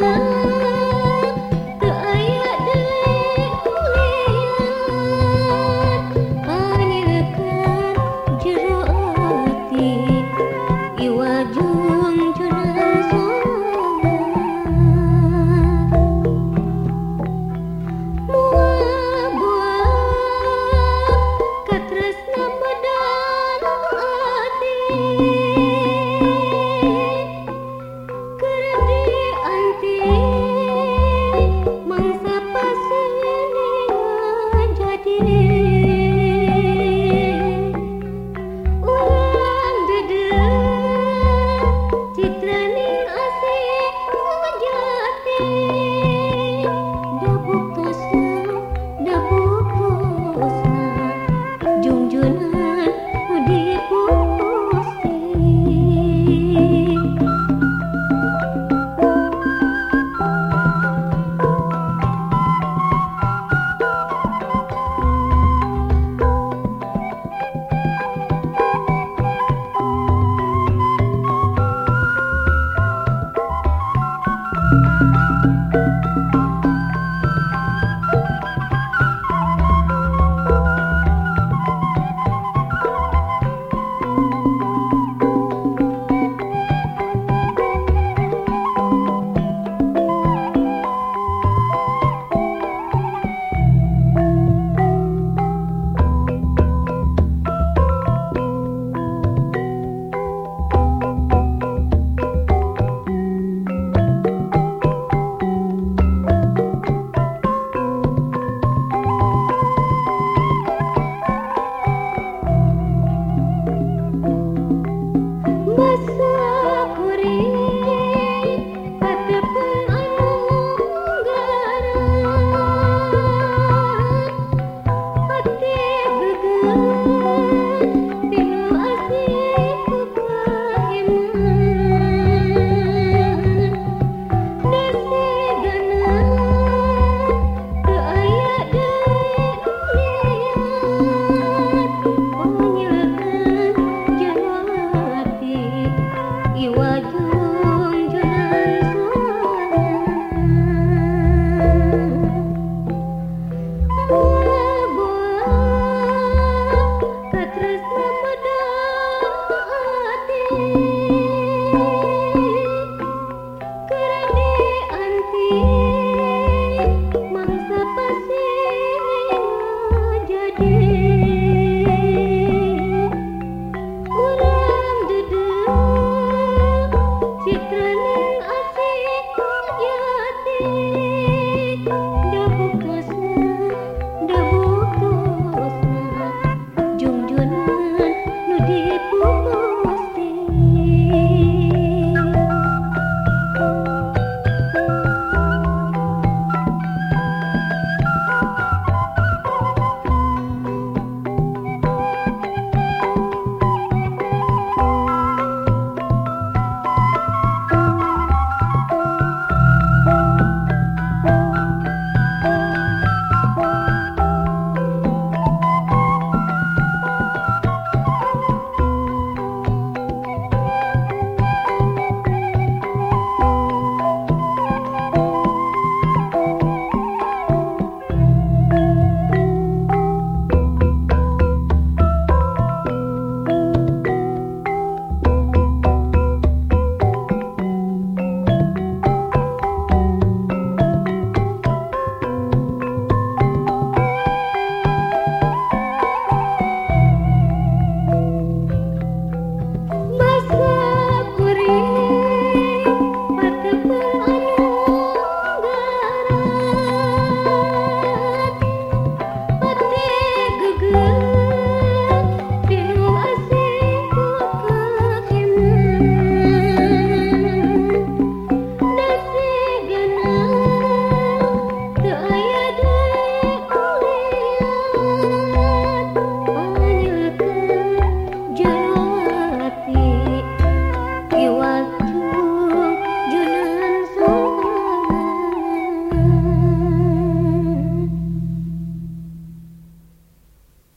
love. you were